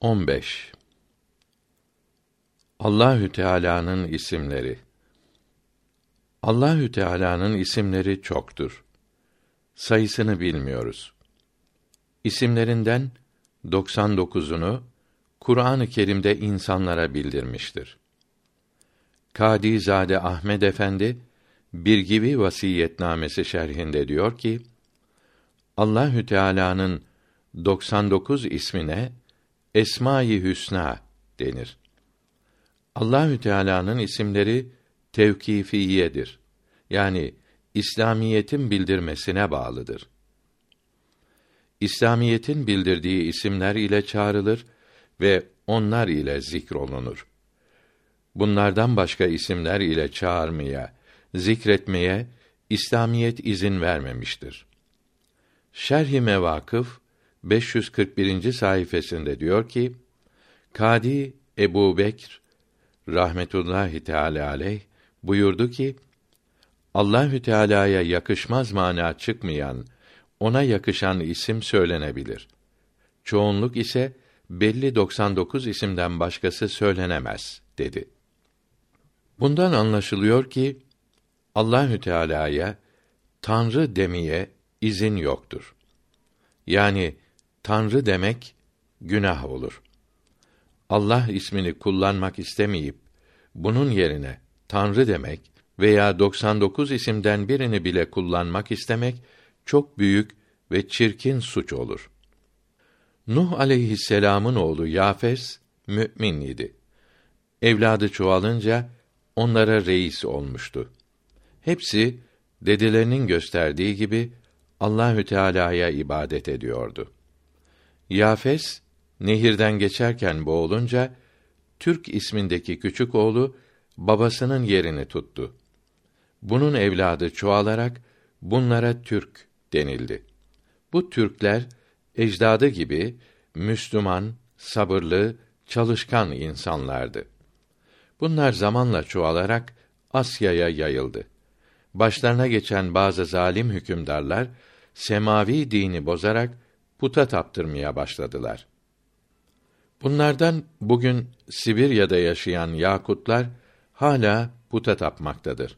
15 Allahü Teala'nın isimleri Allahü Teala'nın isimleri çoktur. Sayısını bilmiyoruz. İsimlerinden 99'unu Kur'an-ı Kerim'de insanlara bildirmiştir. Kadizade Ahmed Efendi bir gibi vasiyetnamesi şerhinde diyor ki: Allahü Teala'nın 99 ismine Esma-i Hüsna denir. Allahü Teala'nın isimleri tevkifiyedir. Yani İslamiyetin bildirmesine bağlıdır. İslamiyetin bildirdiği isimler ile çağrılır ve onlar ile zikrolunur. Bunlardan başka isimler ile çağırmaya, zikretmeye İslamiyet izin vermemiştir. Şerh-i Mevakıf 541. sayfasında diyor ki: Kadi Ebu Bekr rahmetullahi teala aleyh buyurdu ki: Allahü Teala'ya yakışmaz mana çıkmayan, ona yakışan isim söylenebilir. Çoğunluk ise belli 99 isimden başkası söylenemez dedi. Bundan anlaşılıyor ki Allahü Teala'ya Tanrı demeye izin yoktur. Yani Tanrı demek günah olur. Allah ismini kullanmak istemeyip bunun yerine Tanrı demek veya 99 isimden birini bile kullanmak istemek çok büyük ve çirkin suç olur. Nuh aleyhisselam'ın oğlu Yafes mümin idi. Evladı çoğalınca onlara reis olmuştu. Hepsi dedelerinin gösterdiği gibi Allahü Teala'ya ibadet ediyordu. Yafes nehirden geçerken boğulunca Türk ismindeki küçük oğlu babasının yerini tuttu. Bunun evladı çoğalarak bunlara Türk denildi. Bu Türkler ecdadı gibi Müslüman, sabırlı, çalışkan insanlardı. Bunlar zamanla çoğalarak Asya'ya yayıldı. Başlarına geçen bazı zalim hükümdarlar semavi dini bozarak puta taptırmaya başladılar. Bunlardan bugün Sibirya'da yaşayan Yakutlar hala puta tapmaktadır.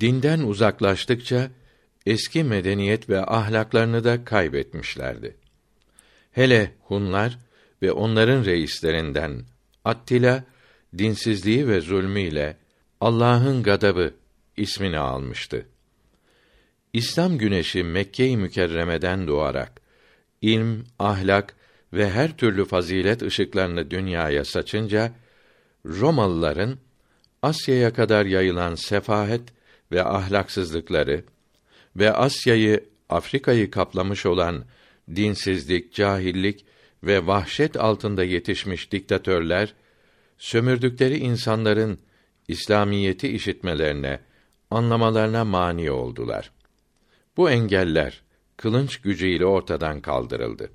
Dinden uzaklaştıkça eski medeniyet ve ahlaklarını da kaybetmişlerdi. Hele Hunlar ve onların reislerinden Attila dinsizliği ve zulmüyle Allah'ın gadabı ismini almıştı. İslam güneşi Mekke-i Mükerreme'den doğarak ilm, ahlak ve her türlü fazilet ışıklarını dünyaya saçınca Romalıların Asya'ya kadar yayılan sefahet ve ahlaksızlıkları ve Asya'yı, Afrika'yı kaplamış olan dinsizlik, cahillik ve vahşet altında yetişmiş diktatörler sömürdükleri insanların İslamiyeti işitmelerine, anlamalarına mani oldular. Bu engeller kılınç gücüyle ortadan kaldırıldı.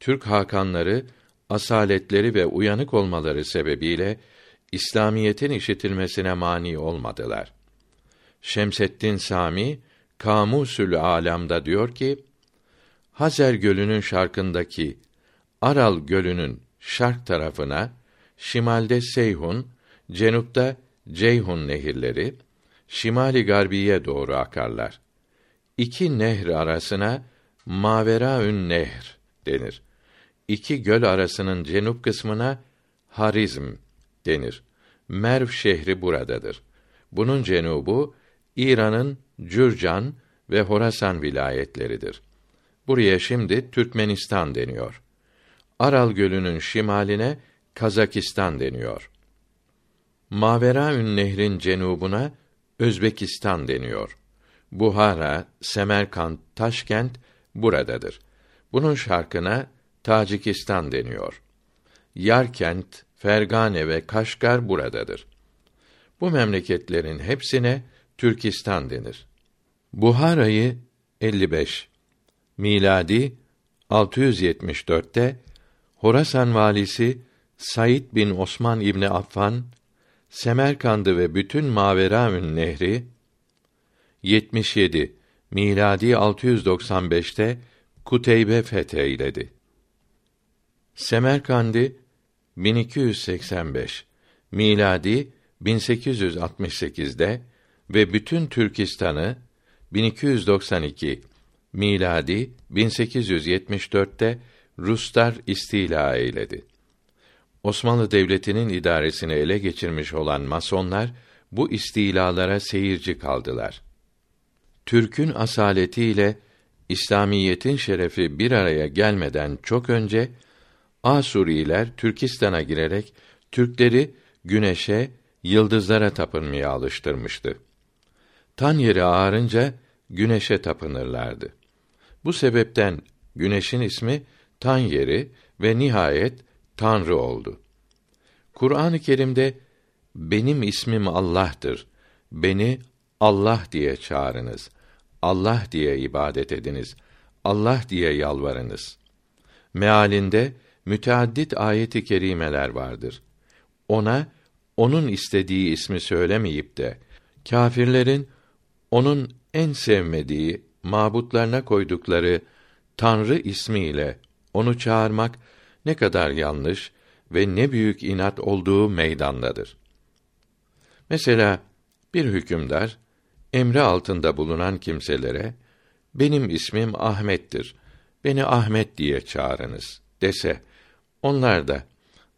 Türk hakanları asaletleri ve uyanık olmaları sebebiyle İslamiyetin işitilmesine mani olmadılar. Şemseddin Sami Kamusül Alam'da diyor ki: Hazer Gölü'nün şarkındaki Aral Gölü'nün şark tarafına şimalde Seyhun, cenupta Ceyhun nehirleri şimali garbiye doğru akarlar. İki nehr arasına Maveraün Nehr denir. İki göl arasının cenup kısmına Harizm denir. Merv şehri buradadır. Bunun cenubu İran'ın Cürcan ve Horasan vilayetleridir. Buraya şimdi Türkmenistan deniyor. Aral Gölü'nün şimaline Kazakistan deniyor. Maveraün Nehrin cenubuna Özbekistan deniyor. Buhara, Semerkant, Taşkent buradadır. Bunun şarkına Tacikistan deniyor. Yarkent, Fergane ve Kaşgar buradadır. Bu memleketlerin hepsine Türkistan denir. Buhara'yı 55 miladi 674'te Horasan valisi Said bin Osman İbni Affan Semerkand'ı ve bütün Maveraün Nehri 77 miladi 695'te Kuteybe fetheyledi. Semerkandi 1285 miladi 1868'de ve bütün Türkistan'ı 1292 miladi 1874'te Ruslar istila eyledi. Osmanlı Devleti'nin idaresini ele geçirmiş olan masonlar bu istilalara seyirci kaldılar. Türk'ün asaletiyle İslamiyetin şerefi bir araya gelmeden çok önce Asuriler Türkistan'a girerek Türkleri güneşe, yıldızlara tapınmaya alıştırmıştı. Tan yeri ağarınca güneşe tapınırlardı. Bu sebepten güneşin ismi tan yeri ve nihayet Tanrı oldu. Kur'an-ı Kerim'de benim ismim Allah'tır. Beni Allah diye çağırınız. Allah diye ibadet ediniz. Allah diye yalvarınız. Mealinde müteaddit ayeti kerimeler vardır. Ona onun istediği ismi söylemeyip de kâfirlerin onun en sevmediği mabutlarına koydukları Tanrı ismiyle onu çağırmak ne kadar yanlış ve ne büyük inat olduğu meydandadır. Mesela bir hükümdar emri altında bulunan kimselere benim ismim Ahmet'tir. Beni Ahmet diye çağırınız dese onlar da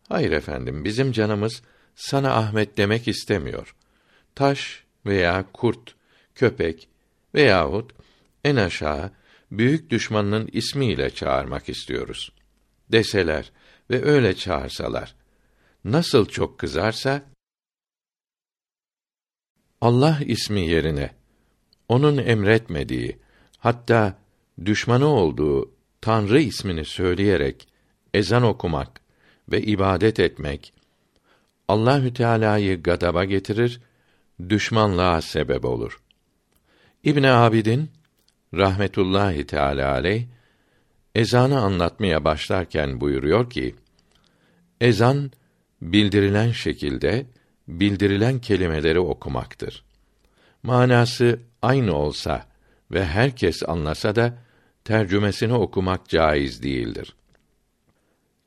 hayır efendim bizim canımız sana Ahmet demek istemiyor. Taş veya kurt, köpek veyahut en aşağı büyük düşmanının ismiyle çağırmak istiyoruz deseler ve öyle çağırsalar nasıl çok kızarsa Allah ismi yerine onun emretmediği hatta düşmanı olduğu Tanrı ismini söyleyerek ezan okumak ve ibadet etmek Allahü Teala'yı gadaba getirir, düşmanlığa sebep olur. İbn Abidin rahmetullahi teala aleyh ezanı anlatmaya başlarken buyuruyor ki ezan bildirilen şekilde bildirilen kelimeleri okumaktır. Manası aynı olsa ve herkes anlasa da tercümesini okumak caiz değildir.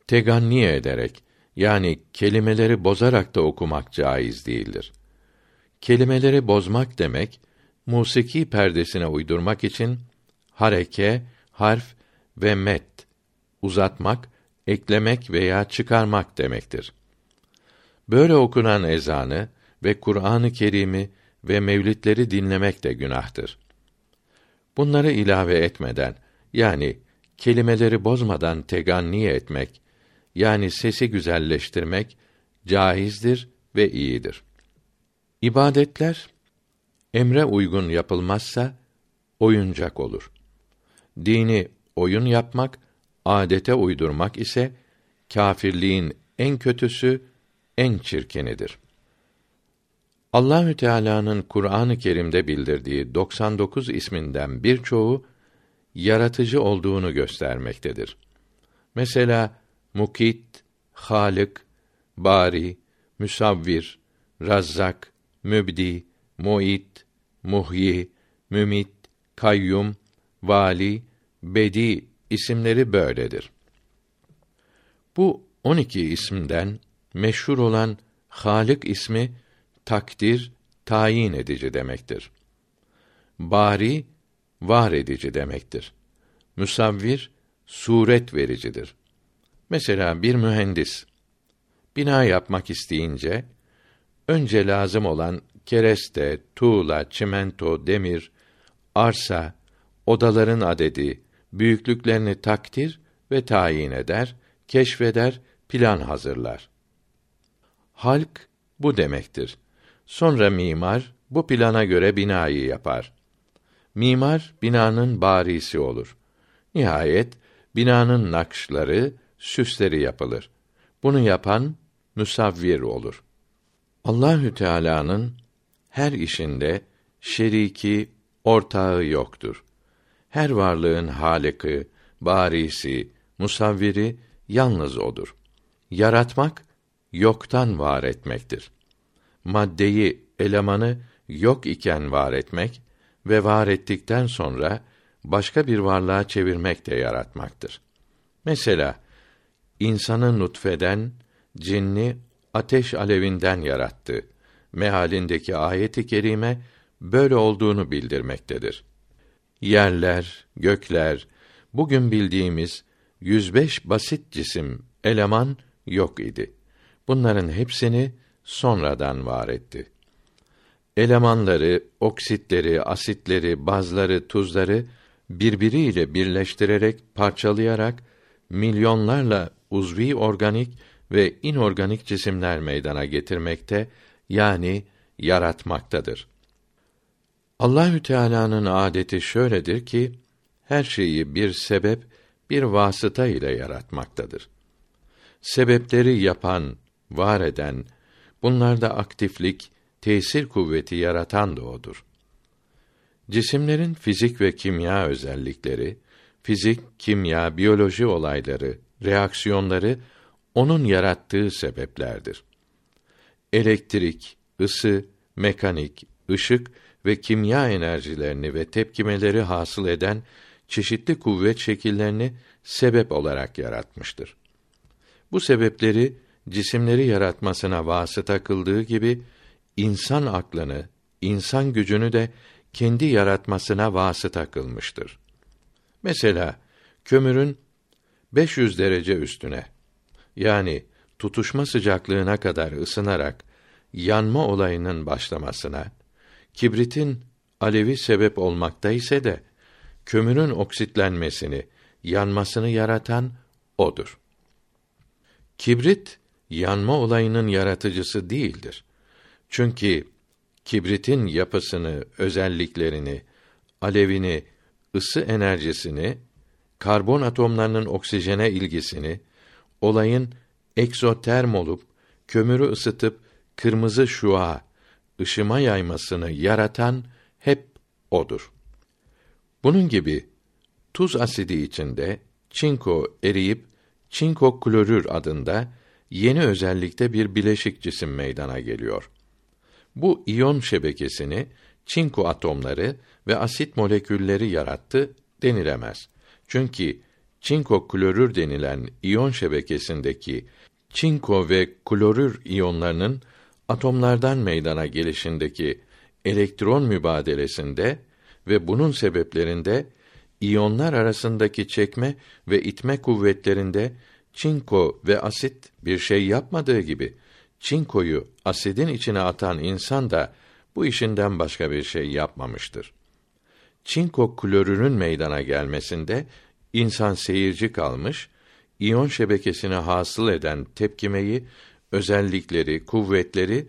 Teganni ederek yani kelimeleri bozarak da okumak caiz değildir. Kelimeleri bozmak demek musiki perdesine uydurmak için hareke, harf ve met uzatmak, eklemek veya çıkarmak demektir. Böyle okunan ezanı ve Kur'an-ı Kerim'i ve mevlidleri dinlemek de günahtır. Bunları ilave etmeden yani kelimeleri bozmadan teganni etmek yani sesi güzelleştirmek caizdir ve iyidir. İbadetler emre uygun yapılmazsa oyuncak olur. Dini oyun yapmak, adete uydurmak ise kâfirliğin en kötüsü, en çirkenidir. Allahü Teala'nın Kur'an-ı Kerim'de bildirdiği 99 isminden birçoğu yaratıcı olduğunu göstermektedir. Mesela Mukit, Halık, Bari, Müsavvir, Razzak, Mübdi, Muit, Muhyi, Mümit, Kayyum, Vali, Bedi isimleri böyledir. Bu 12 isimden meşhur olan Halik ismi takdir, tayin edici demektir. Bari var edici demektir. Müsavvir suret vericidir. Mesela bir mühendis bina yapmak isteyince önce lazım olan kereste, tuğla, çimento, demir, arsa, odaların adedi, büyüklüklerini takdir ve tayin eder, keşfeder, plan hazırlar. Halk bu demektir. Sonra mimar bu plana göre binayı yapar. Mimar binanın barisi olur. Nihayet binanın nakşları, süsleri yapılır. Bunu yapan müsavvir olur. Allahü Teala'nın her işinde şeriki, ortağı yoktur. Her varlığın haliki, barisi, musavviri yalnız odur. Yaratmak yoktan var etmektir. Maddeyi, elemanı yok iken var etmek ve var ettikten sonra başka bir varlığa çevirmek de yaratmaktır. Mesela insanı nutfeden, cinni ateş alevinden yarattı. Mehalindeki ayet-i kerime böyle olduğunu bildirmektedir. Yerler, gökler, bugün bildiğimiz 105 basit cisim, eleman yok idi. Bunların hepsini sonradan var etti. Elemanları, oksitleri, asitleri, bazları, tuzları birbiriyle birleştirerek, parçalayarak milyonlarla uzvi organik ve inorganik cisimler meydana getirmekte yani yaratmaktadır. Allahü Teala'nın adeti şöyledir ki her şeyi bir sebep, bir vasıta ile yaratmaktadır. Sebepleri yapan, var eden, bunlarda aktiflik, tesir kuvveti yaratan da odur. Cisimlerin fizik ve kimya özellikleri, fizik, kimya, biyoloji olayları, reaksiyonları onun yarattığı sebeplerdir. Elektrik, ısı, mekanik, ışık ve kimya enerjilerini ve tepkimeleri hasıl eden çeşitli kuvvet şekillerini sebep olarak yaratmıştır. Bu sebepleri cisimleri yaratmasına vasıta kıldığı gibi insan aklını, insan gücünü de kendi yaratmasına vasıta kılmıştır. Mesela kömürün 500 derece üstüne yani tutuşma sıcaklığına kadar ısınarak yanma olayının başlamasına, kibritin alevi sebep olmakta ise de kömürün oksitlenmesini, yanmasını yaratan odur. Kibrit yanma olayının yaratıcısı değildir. Çünkü kibritin yapısını, özelliklerini, alevini, ısı enerjisini, karbon atomlarının oksijene ilgisini, olayın egzoterm olup kömürü ısıtıp kırmızı şua, ışıma yaymasını yaratan hep odur. Bunun gibi tuz asidi içinde çinko eriyip çinko klorür adında yeni özellikte bir bileşik cisim meydana geliyor. Bu iyon şebekesini çinko atomları ve asit molekülleri yarattı denilemez. Çünkü çinko klorür denilen iyon şebekesindeki çinko ve klorür iyonlarının atomlardan meydana gelişindeki elektron mübadelesinde ve bunun sebeplerinde iyonlar arasındaki çekme ve itme kuvvetlerinde çinko ve asit bir şey yapmadığı gibi çinkoyu asidin içine atan insan da bu işinden başka bir şey yapmamıştır. Çinko klorürün meydana gelmesinde insan seyirci kalmış, iyon şebekesine hasıl eden tepkimeyi, özellikleri, kuvvetleri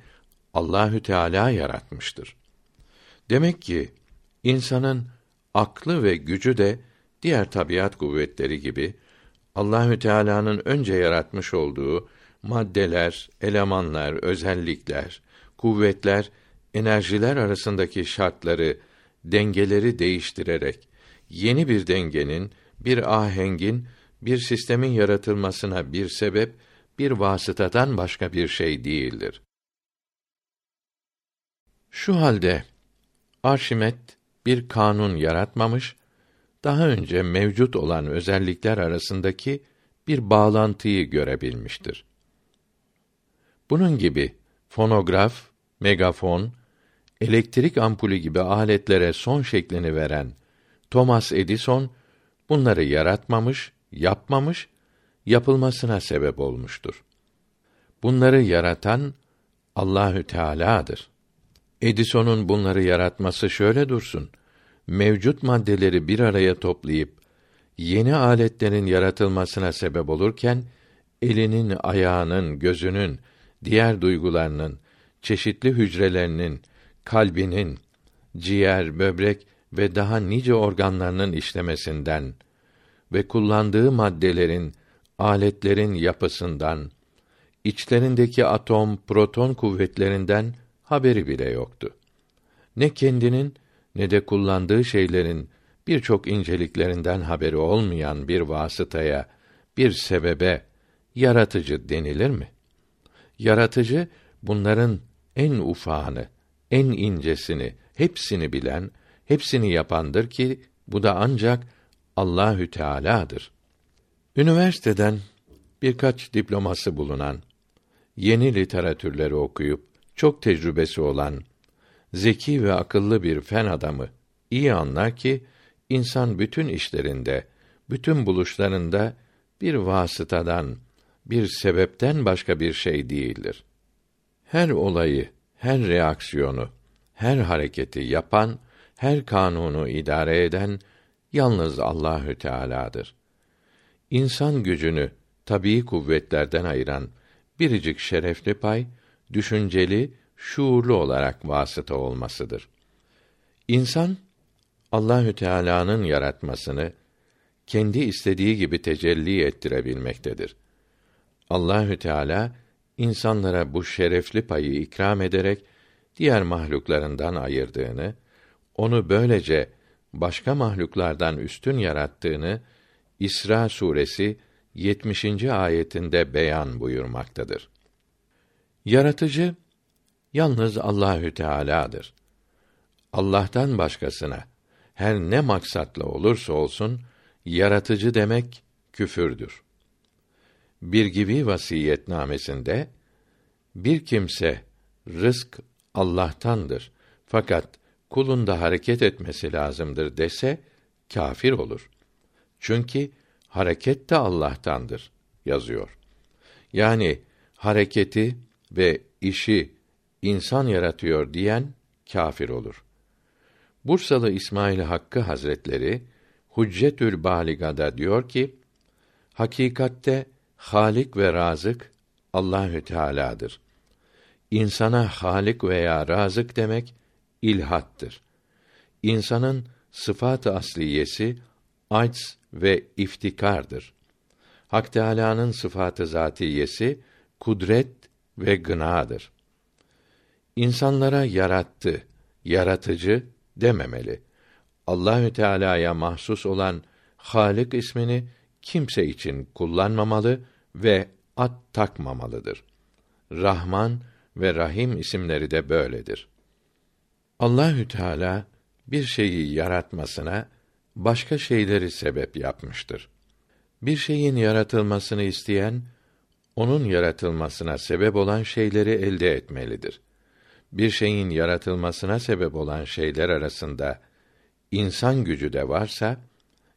Allahü Teala yaratmıştır. Demek ki insanın aklı ve gücü de diğer tabiat kuvvetleri gibi Allahü Teala'nın önce yaratmış olduğu maddeler, elemanlar, özellikler, kuvvetler, enerjiler arasındaki şartları, dengeleri değiştirerek yeni bir dengenin, bir ahengin, bir sistemin yaratılmasına bir sebep, bir vasıtadan başka bir şey değildir. Şu halde Arşimet bir kanun yaratmamış, daha önce mevcut olan özellikler arasındaki bir bağlantıyı görebilmiştir. Bunun gibi fonograf, megafon, elektrik ampulü gibi aletlere son şeklini veren Thomas Edison bunları yaratmamış, yapmamış, yapılmasına sebep olmuştur. Bunları yaratan Allahü Teala'dır. Edison'un bunları yaratması şöyle dursun. Mevcut maddeleri bir araya toplayıp yeni aletlerin yaratılmasına sebep olurken elinin, ayağının, gözünün, diğer duygularının, çeşitli hücrelerinin, kalbinin, ciğer, böbrek ve daha nice organlarının işlemesinden ve kullandığı maddelerin, aletlerin yapısından, içlerindeki atom, proton kuvvetlerinden haberi bile yoktu. Ne kendinin ne de kullandığı şeylerin birçok inceliklerinden haberi olmayan bir vasıtaya, bir sebebe yaratıcı denilir mi? Yaratıcı bunların en ufağını, en incesini, hepsini bilen, hepsini yapandır ki bu da ancak Allahü Teala'dır. Üniversiteden birkaç diploması bulunan, yeni literatürleri okuyup çok tecrübesi olan zeki ve akıllı bir fen adamı iyi anlar ki insan bütün işlerinde, bütün buluşlarında bir vasıtadan, bir sebepten başka bir şey değildir. Her olayı, her reaksiyonu, her hareketi yapan, her kanunu idare eden yalnız Allahü Teala'dır. İnsan gücünü tabii kuvvetlerden ayıran biricik şerefli pay düşünceli, şuurlu olarak vasıta olmasıdır. İnsan Allahü Teala'nın yaratmasını kendi istediği gibi tecelli ettirebilmektedir. Allahü Teala insanlara bu şerefli payı ikram ederek diğer mahluklarından ayırdığını, onu böylece başka mahluklardan üstün yarattığını İsra suresi 70. ayetinde beyan buyurmaktadır. Yaratıcı yalnız Allahü Teala'dır. Allah'tan başkasına her ne maksatla olursa olsun yaratıcı demek küfürdür. Bir gibi vasiyetnamesinde bir kimse rızk Allah'tandır fakat kulunda hareket etmesi lazımdır dese kafir olur. Çünkü hareket de Allah'tandır yazıyor. Yani hareketi ve işi insan yaratıyor diyen kafir olur. Bursalı İsmail Hakkı Hazretleri Huccetül Baliga'da diyor ki: Hakikatte Halik ve Razık Allahü Teala'dır. İnsana Halik veya Razık demek ilhattır. İnsanın sıfat-ı asliyesi acz ve iftikardır. Hak Teâlâ'nın sıfatı zatiyesi kudret ve gınadır. İnsanlara yarattı, yaratıcı dememeli. Allahü Teala'ya mahsus olan Halik ismini kimse için kullanmamalı ve at takmamalıdır. Rahman ve Rahim isimleri de böyledir. Allahü Teala bir şeyi yaratmasına başka şeyleri sebep yapmıştır. Bir şeyin yaratılmasını isteyen onun yaratılmasına sebep olan şeyleri elde etmelidir. Bir şeyin yaratılmasına sebep olan şeyler arasında insan gücü de varsa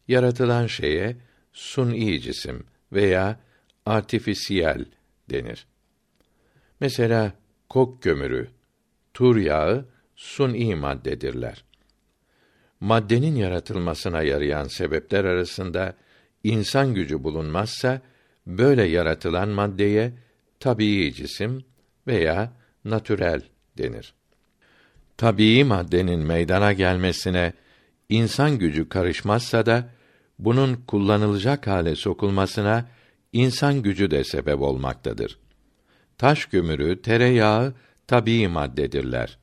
yaratılan şeye sun'i cisim veya artifisiyel denir. Mesela kok kömürü, tur yağı sun'i maddedirler. Maddenin yaratılmasına yarayan sebepler arasında insan gücü bulunmazsa böyle yaratılan maddeye tabii cisim veya natürel denir. Tabii maddenin meydana gelmesine insan gücü karışmazsa da bunun kullanılacak hale sokulmasına insan gücü de sebep olmaktadır. Taş kömürü, tereyağı tabii maddedirler.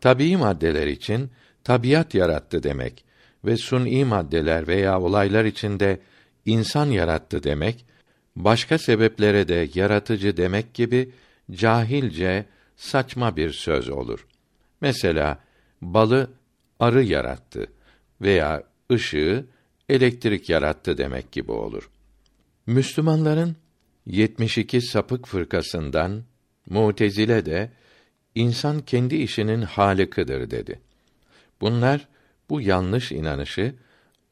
Tabii maddeler için tabiat yarattı demek ve sun'i maddeler veya olaylar içinde insan yarattı demek, başka sebeplere de yaratıcı demek gibi cahilce saçma bir söz olur. Mesela balı arı yarattı veya ışığı elektrik yarattı demek gibi olur. Müslümanların 72 sapık fırkasından Mutezile de insan kendi işinin halikıdır dedi. Bunlar bu yanlış inanışı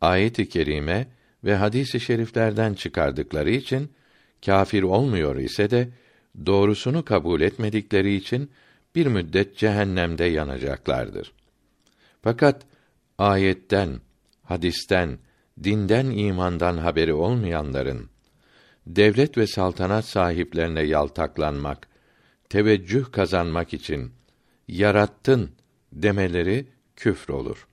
ayet-i kerime ve hadis-i şeriflerden çıkardıkları için kâfir olmuyor ise de doğrusunu kabul etmedikleri için bir müddet cehennemde yanacaklardır. Fakat ayetten, hadisten, dinden imandan haberi olmayanların devlet ve saltanat sahiplerine yaltaklanmak, teveccüh kazanmak için yarattın demeleri küfür olur.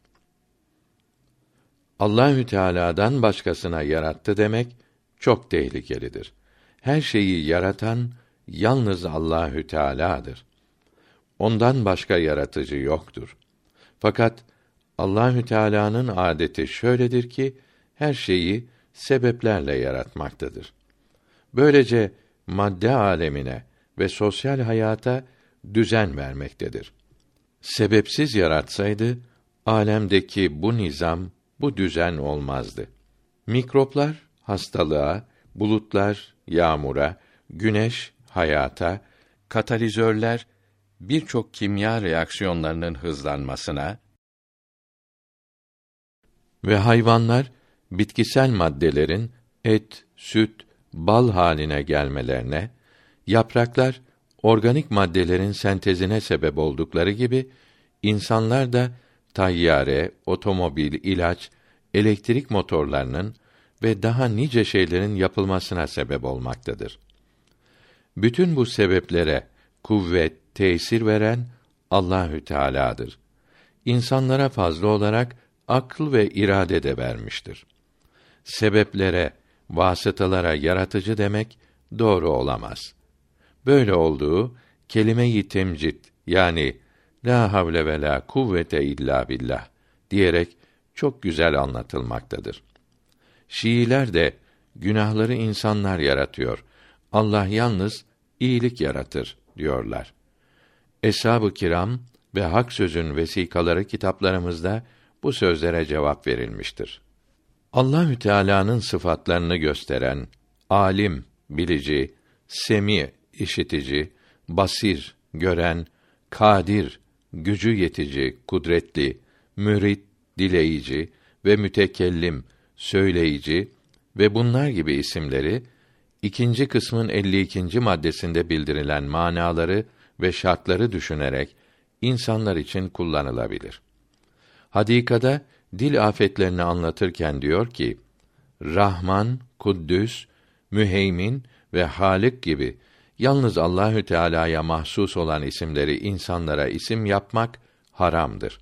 Allahü Teala'dan başkasına yarattı demek çok tehlikelidir. Her şeyi yaratan yalnız Allahü Teala'dır. Ondan başka yaratıcı yoktur. Fakat Allahü Teala'nın adeti şöyledir ki her şeyi sebeplerle yaratmaktadır. Böylece madde alemine ve sosyal hayata düzen vermektedir. Sebepsiz yaratsaydı alemdeki bu nizam, bu düzen olmazdı. Mikroplar hastalığa, bulutlar yağmura, güneş hayata, katalizörler birçok kimya reaksiyonlarının hızlanmasına ve hayvanlar bitkisel maddelerin et, süt, bal haline gelmelerine, yapraklar organik maddelerin sentezine sebep oldukları gibi insanlar da tayyare, otomobil, ilaç, elektrik motorlarının ve daha nice şeylerin yapılmasına sebep olmaktadır. Bütün bu sebeplere kuvvet, tesir veren Allahü Teala'dır. İnsanlara fazla olarak akıl ve irade de vermiştir. Sebeplere, vasıtalara yaratıcı demek doğru olamaz. Böyle olduğu kelime-i temcid yani la havle ve la kuvvete illa billah diyerek çok güzel anlatılmaktadır. Şiiler de günahları insanlar yaratıyor. Allah yalnız iyilik yaratır diyorlar. Eshab-ı kiram ve hak sözün vesikaları kitaplarımızda bu sözlere cevap verilmiştir. Allahü Teala'nın sıfatlarını gösteren alim, bilici, semi, işitici, basir, gören, kadir, gücü yetici, kudretli, mürit, dileyici ve mütekellim, söyleyici ve bunlar gibi isimleri ikinci kısmın 52. maddesinde bildirilen manaları ve şartları düşünerek insanlar için kullanılabilir. Hadikada dil afetlerini anlatırken diyor ki: Rahman, Kuddüs, Müheymin ve Halik gibi yalnız Allahü Teala'ya mahsus olan isimleri insanlara isim yapmak haramdır.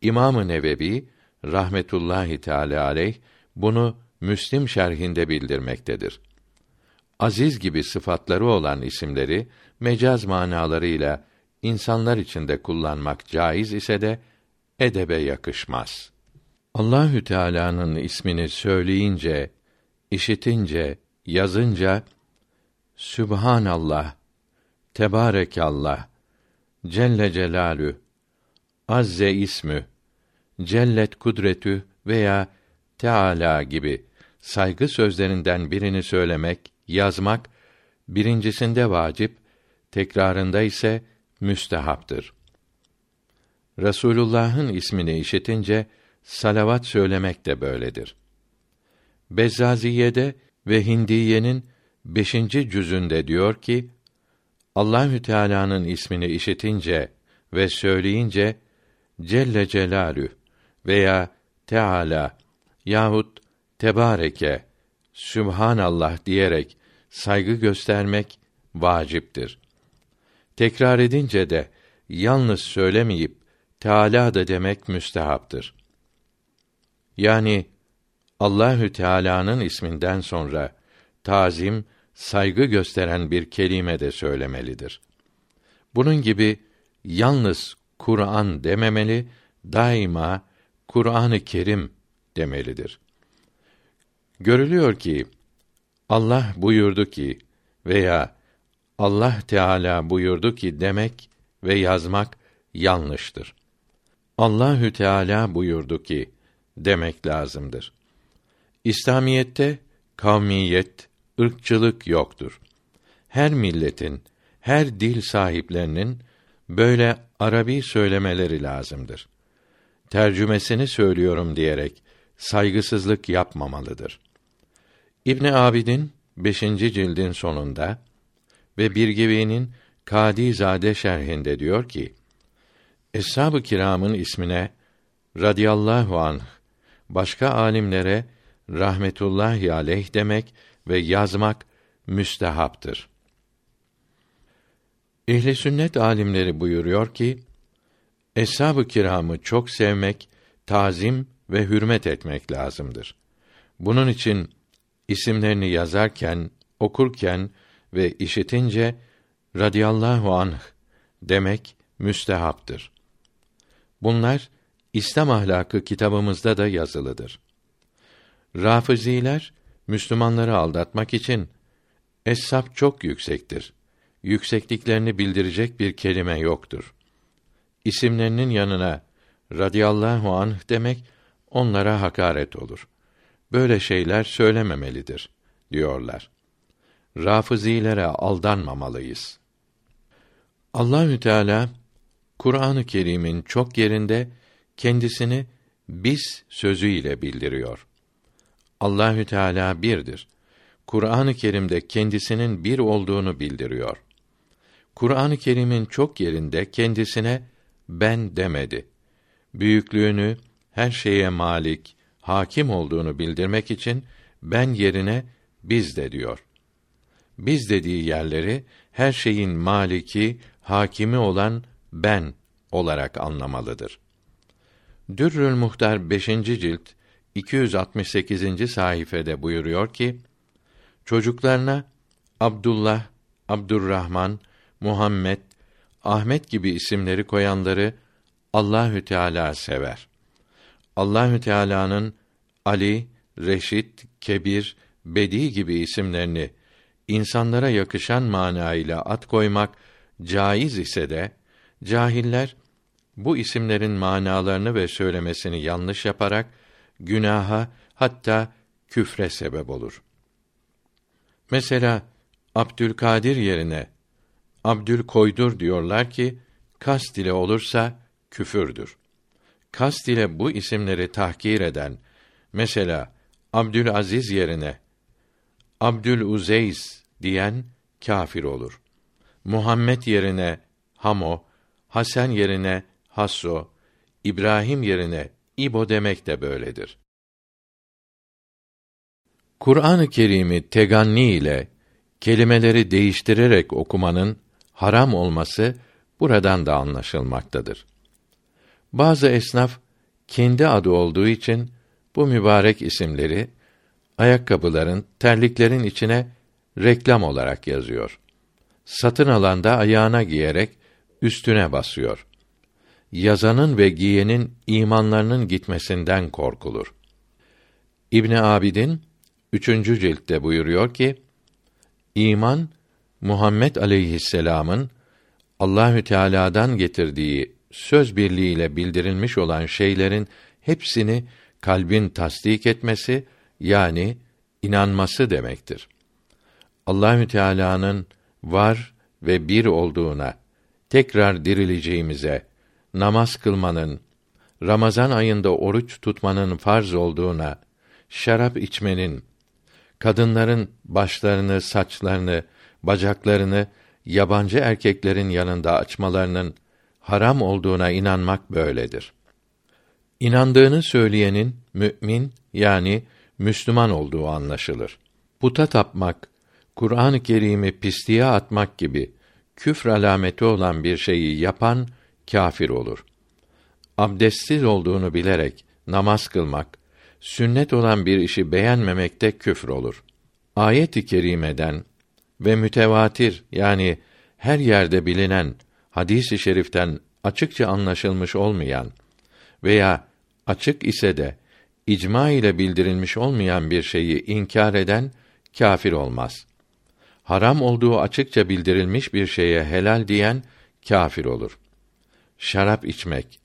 İmam-ı Nevevi rahmetullahi teala aleyh bunu Müslim şerhinde bildirmektedir. Aziz gibi sıfatları olan isimleri mecaz manalarıyla insanlar içinde kullanmak caiz ise de edebe yakışmaz. Allahü Teala'nın ismini söyleyince, işitince, yazınca Sübhanallah, Tebarekallah, Celle Celalü, Azze ismü, Cellet kudretü veya Teala gibi saygı sözlerinden birini söylemek, yazmak birincisinde vacip, tekrarında ise müstehaptır. Resulullah'ın ismini işitince salavat söylemek de böyledir. Bezzaziye'de ve Hindiye'nin beşinci cüzünde diyor ki, Allahü Teala'nın ismini işitince ve söyleyince Celle Celalü veya Teala yahut Tebareke Sübhanallah diyerek saygı göstermek vaciptir. Tekrar edince de yalnız söylemeyip Teala da demek müstehaptır. Yani Allahü Teala'nın isminden sonra tazim, saygı gösteren bir kelime de söylemelidir. Bunun gibi yalnız Kur'an dememeli, daima Kur'an-ı Kerim demelidir. Görülüyor ki Allah buyurdu ki veya Allah Teala buyurdu ki demek ve yazmak yanlıştır. Allahü Teala buyurdu ki demek lazımdır. İslamiyette kavmiyet, ırkçılık yoktur. Her milletin, her dil sahiplerinin böyle Arabi söylemeleri lazımdır. Tercümesini söylüyorum diyerek saygısızlık yapmamalıdır. İbn Abidin 5. cildin sonunda ve Birgevi'nin Kadizade şerhinde diyor ki: Eshab-ı kiramın ismine radıyallahu anh başka alimlere rahmetullahi aleyh demek ve yazmak müstehaptır. Ehli sünnet alimleri buyuruyor ki eshab-ı kiramı çok sevmek, tazim ve hürmet etmek lazımdır. Bunun için isimlerini yazarken, okurken ve işitince radıyallahu anh demek müstehaptır. Bunlar İslam ahlakı kitabımızda da yazılıdır. Rafiziler Müslümanları aldatmak için eshab çok yüksektir. Yüksekliklerini bildirecek bir kelime yoktur. İsimlerinin yanına radıyallahu anh demek onlara hakaret olur. Böyle şeyler söylememelidir diyorlar. rafızilere aldanmamalıyız. Allahü Teala Kur'an-ı Kerim'in çok yerinde kendisini biz sözüyle bildiriyor. Allahü Teala birdir. Kur'an-ı Kerim'de kendisinin bir olduğunu bildiriyor. Kur'an-ı Kerim'in çok yerinde kendisine ben demedi. Büyüklüğünü, her şeye malik, hakim olduğunu bildirmek için ben yerine biz de diyor. Biz dediği yerleri her şeyin maliki, hakimi olan ben olarak anlamalıdır. Dürrül Muhtar 5. cilt 268. sayfede buyuruyor ki: Çocuklarına Abdullah, Abdurrahman, Muhammed, Ahmet gibi isimleri koyanları Allahü Teala sever. Allahü Teala'nın Ali, Reşit, Kebir, Bedi gibi isimlerini insanlara yakışan manayla at koymak caiz ise de cahiller bu isimlerin manalarını ve söylemesini yanlış yaparak günaha hatta küfre sebep olur. Mesela Abdülkadir yerine Abdülkoydur diyorlar ki kast ile olursa küfürdür. Kast ile bu isimleri tahkir eden mesela Abdülaziz yerine Abdül Uzeyz diyen kafir olur. Muhammed yerine Hamo, Hasan yerine Hasso, İbrahim yerine İbo demek de böyledir. Kur'an-ı Kerim'i teganni ile kelimeleri değiştirerek okumanın haram olması buradan da anlaşılmaktadır. Bazı esnaf kendi adı olduğu için bu mübarek isimleri ayakkabıların, terliklerin içine reklam olarak yazıyor. Satın alanda ayağına giyerek üstüne basıyor. Yazanın ve giyenin imanlarının gitmesinden korkulur. İbn Abidin 3. ciltte buyuruyor ki: İman Muhammed aleyhisselam'ın Allahü Teala'dan getirdiği söz birliğiyle bildirilmiş olan şeylerin hepsini kalbin tasdik etmesi yani inanması demektir. Allahü Teala'nın var ve bir olduğuna, tekrar dirileceğimize, namaz kılmanın, Ramazan ayında oruç tutmanın farz olduğuna, şarap içmenin, kadınların başlarını, saçlarını, bacaklarını yabancı erkeklerin yanında açmalarının haram olduğuna inanmak böyledir. İnandığını söyleyenin mümin yani Müslüman olduğu anlaşılır. Puta tapmak, Kur'an-ı Kerim'i pisliğe atmak gibi küfr alameti olan bir şeyi yapan kâfir olur. Abdestsiz olduğunu bilerek namaz kılmak, sünnet olan bir işi beğenmemek de küfür olur. Ayet-i kerimeden ve mütevatir yani her yerde bilinen hadis-i şeriften açıkça anlaşılmış olmayan veya açık ise de icma ile bildirilmiş olmayan bir şeyi inkar eden kâfir olmaz. Haram olduğu açıkça bildirilmiş bir şeye helal diyen kâfir olur. Şarap içmek,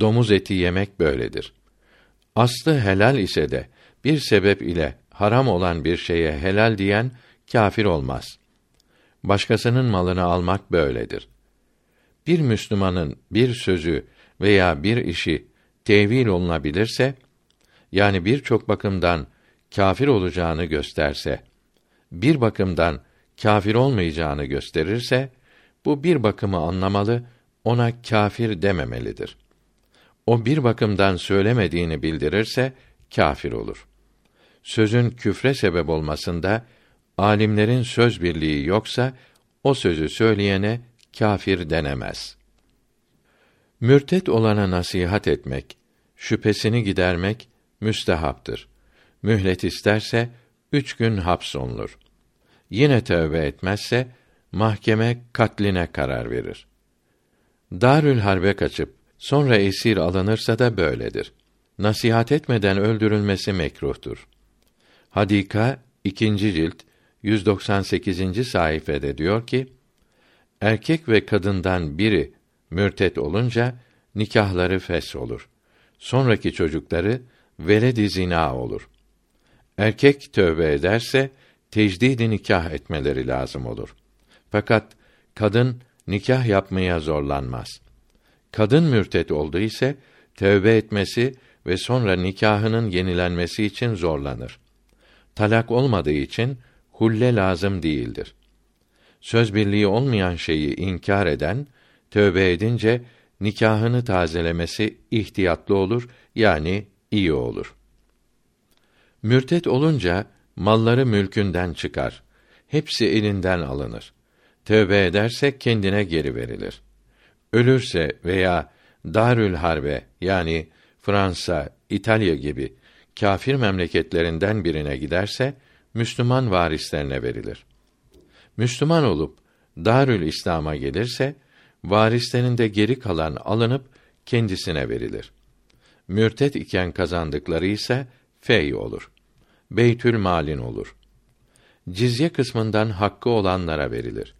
domuz eti yemek böyledir. Aslı helal ise de bir sebep ile haram olan bir şeye helal diyen kâfir olmaz. Başkasının malını almak böyledir. Bir Müslümanın bir sözü veya bir işi tevil olunabilirse, yani birçok bakımdan kâfir olacağını gösterse, bir bakımdan kâfir olmayacağını gösterirse, bu bir bakımı anlamalı, ona kâfir dememelidir. O bir bakımdan söylemediğini bildirirse, kâfir olur. Sözün küfre sebep olmasında, alimlerin söz birliği yoksa, o sözü söyleyene kâfir denemez. Mürtet olana nasihat etmek, şüphesini gidermek müstehaptır. Mühlet isterse üç gün hapsolunur. Yine tövbe etmezse mahkeme katline karar verir. Darül Harbe kaçıp sonra esir alınırsa da böyledir. Nasihat etmeden öldürülmesi mekruhtur. Hadika 2. cilt 198. sayfede diyor ki: Erkek ve kadından biri mürtet olunca nikahları fes olur. Sonraki çocukları veled zina olur. Erkek tövbe ederse tecdid nikah etmeleri lazım olur. Fakat kadın nikah yapmaya zorlanmaz. Kadın mürtet oldu ise tövbe etmesi ve sonra nikahının yenilenmesi için zorlanır. Talak olmadığı için hulle lazım değildir. Söz birliği olmayan şeyi inkar eden tövbe edince nikahını tazelemesi ihtiyatlı olur yani iyi olur. Mürtet olunca malları mülkünden çıkar. Hepsi elinden alınır. Tövbe ederse kendine geri verilir. Ölürse veya Darül Harbe yani Fransa, İtalya gibi kâfir memleketlerinden birine giderse Müslüman varislerine verilir. Müslüman olup Darül İslam'a gelirse varislerinde geri kalan alınıp kendisine verilir. Mürtet iken kazandıkları ise fey olur. Beytül malin olur. Cizye kısmından hakkı olanlara verilir.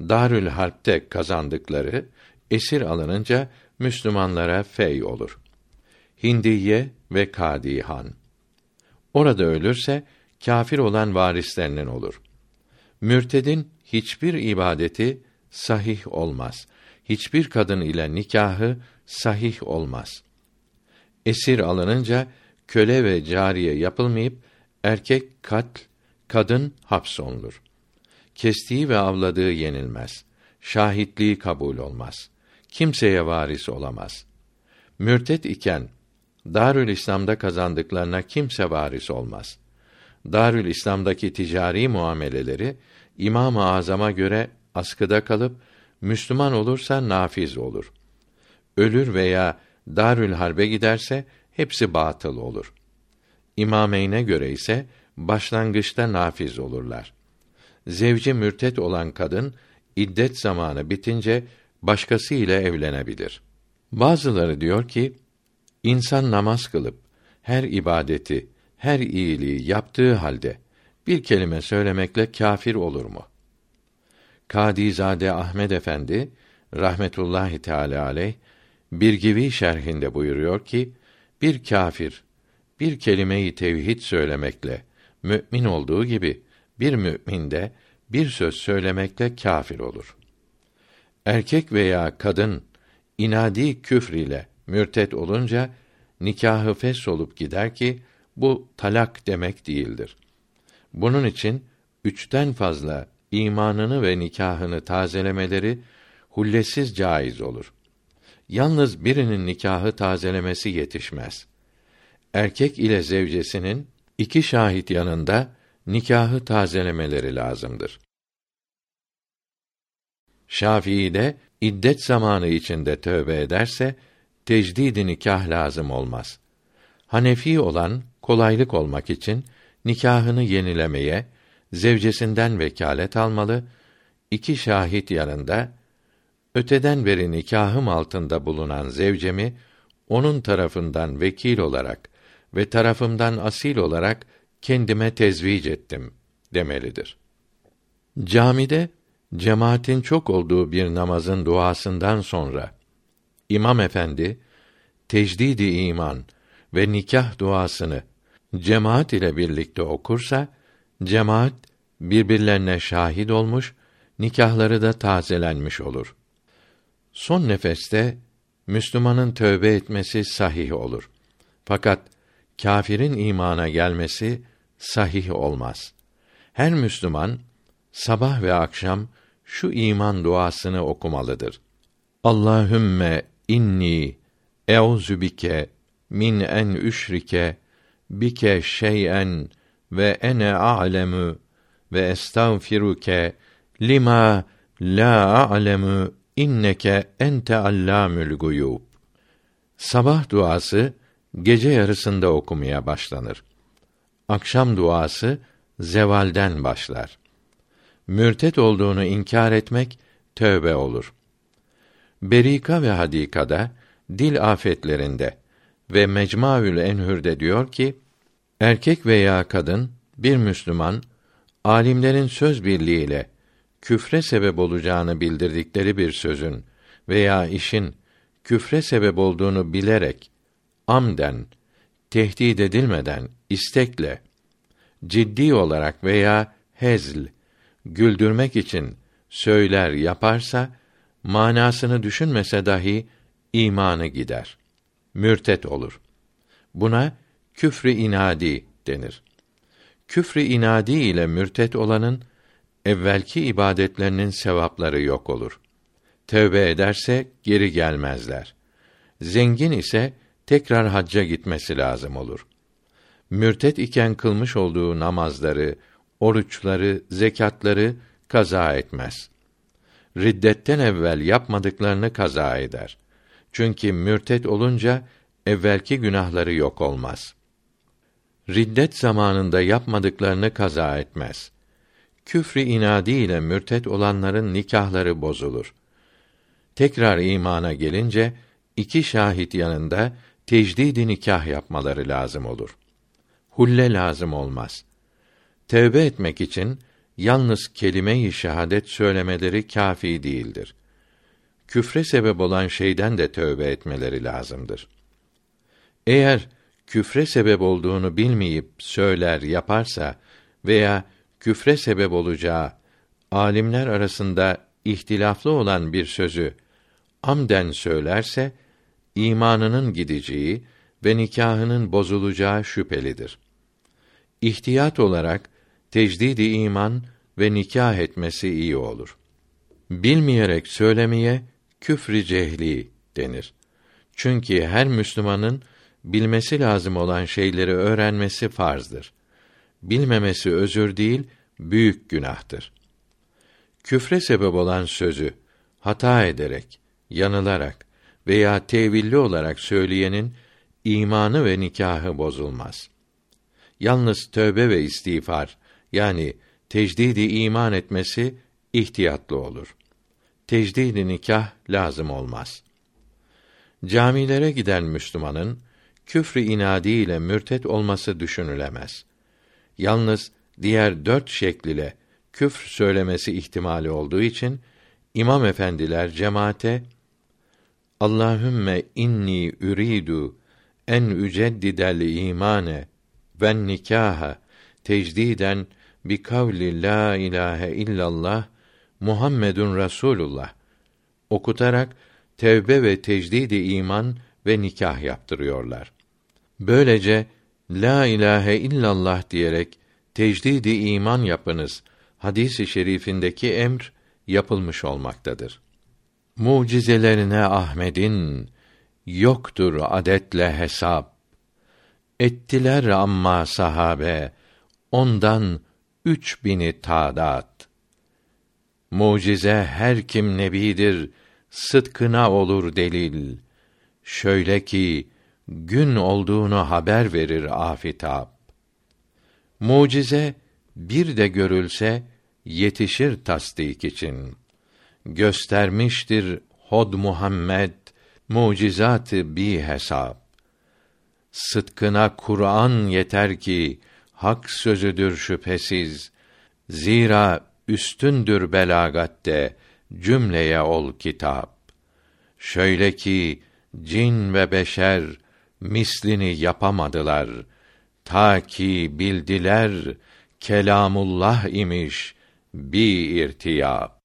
Darül Harp'te kazandıkları esir alınınca Müslümanlara fey olur. Hindiye ve Kadihan. Orada ölürse kâfir olan varislerinin olur. Mürtedin hiçbir ibadeti sahih olmaz. Hiçbir kadın ile nikahı sahih olmaz. Esir alınınca köle ve cariye yapılmayıp erkek katl, kadın hapsolunur. Kestiği ve avladığı yenilmez. Şahitliği kabul olmaz. Kimseye varis olamaz. Mürtet iken Darül İslam'da kazandıklarına kimse varis olmaz. Darül İslam'daki ticari muameleleri İmam-ı Azam'a göre askıda kalıp Müslüman olursa nafiz olur. Ölür veya Darül Harbe giderse hepsi batıl olur. İmameyne göre ise başlangıçta nafiz olurlar. Zevci mürtet olan kadın iddet zamanı bitince başkası ile evlenebilir. Bazıları diyor ki insan namaz kılıp her ibadeti, her iyiliği yaptığı halde bir kelime söylemekle kâfir olur mu? Kadizade Ahmed Efendi rahmetullahi teala aleyh bir gibi şerhinde buyuruyor ki bir kâfir bir kelimeyi tevhid söylemekle mümin olduğu gibi bir mümin de bir söz söylemekle kâfir olur. Erkek veya kadın inadi küfr ile mürtet olunca nikahı fes olup gider ki bu talak demek değildir. Bunun için üçten fazla imanını ve nikahını tazelemeleri hullesiz caiz olur. Yalnız birinin nikahı tazelemesi yetişmez. Erkek ile zevcesinin iki şahit yanında nikahı tazelemeleri lazımdır. Şafii'de iddet zamanı içinde tövbe ederse tecdid nikah lazım olmaz. Hanefi olan kolaylık olmak için nikahını yenilemeye zevcesinden vekalet almalı, iki şahit yanında öteden beri nikahım altında bulunan zevcemi onun tarafından vekil olarak ve tarafımdan asil olarak kendime tezvic ettim demelidir. Camide cemaatin çok olduğu bir namazın duasından sonra İmam Efendi tecdidi iman ve nikah duasını cemaat ile birlikte okursa cemaat birbirlerine şahit olmuş, nikahları da tazelenmiş olur. Son nefeste Müslümanın tövbe etmesi sahih olur. Fakat kâfirin imana gelmesi sahih olmaz. Her Müslüman sabah ve akşam şu iman duasını okumalıdır. Allahümme inni euzu bike min en üşrike bike şey'en ve ene a'lemu ve estağfiruke lima la a'lemu inneke ente allamül guyub. Sabah duası gece yarısında okumaya başlanır. Akşam duası zevalden başlar. Mürtet olduğunu inkar etmek tövbe olur. Berika ve Hadika'da dil afetlerinde ve Mecmuaül Enhür'de diyor ki erkek veya kadın bir Müslüman alimlerin söz birliğiyle küfre sebep olacağını bildirdikleri bir sözün veya işin küfre sebep olduğunu bilerek amden tehdit edilmeden istekle ciddi olarak veya hezl, güldürmek için söyler yaparsa, manasını düşünmese dahi imanı gider. Mürtet olur. Buna küfrü inadi denir. Küfrü inadi ile mürtet olanın evvelki ibadetlerinin sevapları yok olur. Tövbe ederse geri gelmezler. Zengin ise tekrar hacca gitmesi lazım olur. Mürtet iken kılmış olduğu namazları, oruçları, zekatları kaza etmez. Riddetten evvel yapmadıklarını kaza eder. Çünkü mürtet olunca evvelki günahları yok olmaz. Riddet zamanında yapmadıklarını kaza etmez. Küfrü inadi ile mürtet olanların nikahları bozulur. Tekrar imana gelince iki şahit yanında tecdidi nikah yapmaları lazım olur. Hulle lazım olmaz. Tevbe etmek için yalnız kelime-i şehadet söylemeleri kafi değildir. Küfre sebep olan şeyden de tövbe etmeleri lazımdır. Eğer küfre sebep olduğunu bilmeyip söyler yaparsa veya küfre sebep olacağı alimler arasında ihtilaflı olan bir sözü amden söylerse imanının gideceği ve nikahının bozulacağı şüphelidir. İhtiyat olarak tecdidi iman ve nikah etmesi iyi olur. Bilmeyerek söylemeye küfrü cehli denir. Çünkü her Müslümanın bilmesi lazım olan şeyleri öğrenmesi farzdır. Bilmemesi özür değil, büyük günahtır. Küfre sebep olan sözü hata ederek, yanılarak veya tevilli olarak söyleyenin imanı ve nikahı bozulmaz. Yalnız tövbe ve istiğfar yani tecdidi iman etmesi ihtiyatlı olur. Tecdidi nikah lazım olmaz. Camilere giden Müslümanın küfrü inadi ile mürtet olması düşünülemez. Yalnız diğer dört şekliyle küfr söylemesi ihtimali olduğu için imam efendiler cemaate Allahümme inni üridu en üceddidel imane ve nikaha tecdiden bi kavli la ilahe illallah Muhammedun Rasulullah okutarak tevbe ve tecdidi iman ve nikah yaptırıyorlar. Böylece la ilahe illallah diyerek tecdidi iman yapınız hadisi şerifindeki emr yapılmış olmaktadır. Mucizelerine Ahmed'in yoktur adetle hesap. Ettiler amma sahabe ondan üç bini tadat. Mucize her kim nebidir, sıdkına olur delil. Şöyle ki gün olduğunu haber verir afitap. Mucize bir de görülse yetişir tasdik için. Göstermiştir Hod Muhammed mucizatı bi hesap. Sıtkına Kur'an yeter ki hak sözüdür şüphesiz. Zira üstündür belagatte cümleye ol kitap. Şöyle ki cin ve beşer mislini yapamadılar. Ta ki bildiler kelamullah imiş bi irtiyap.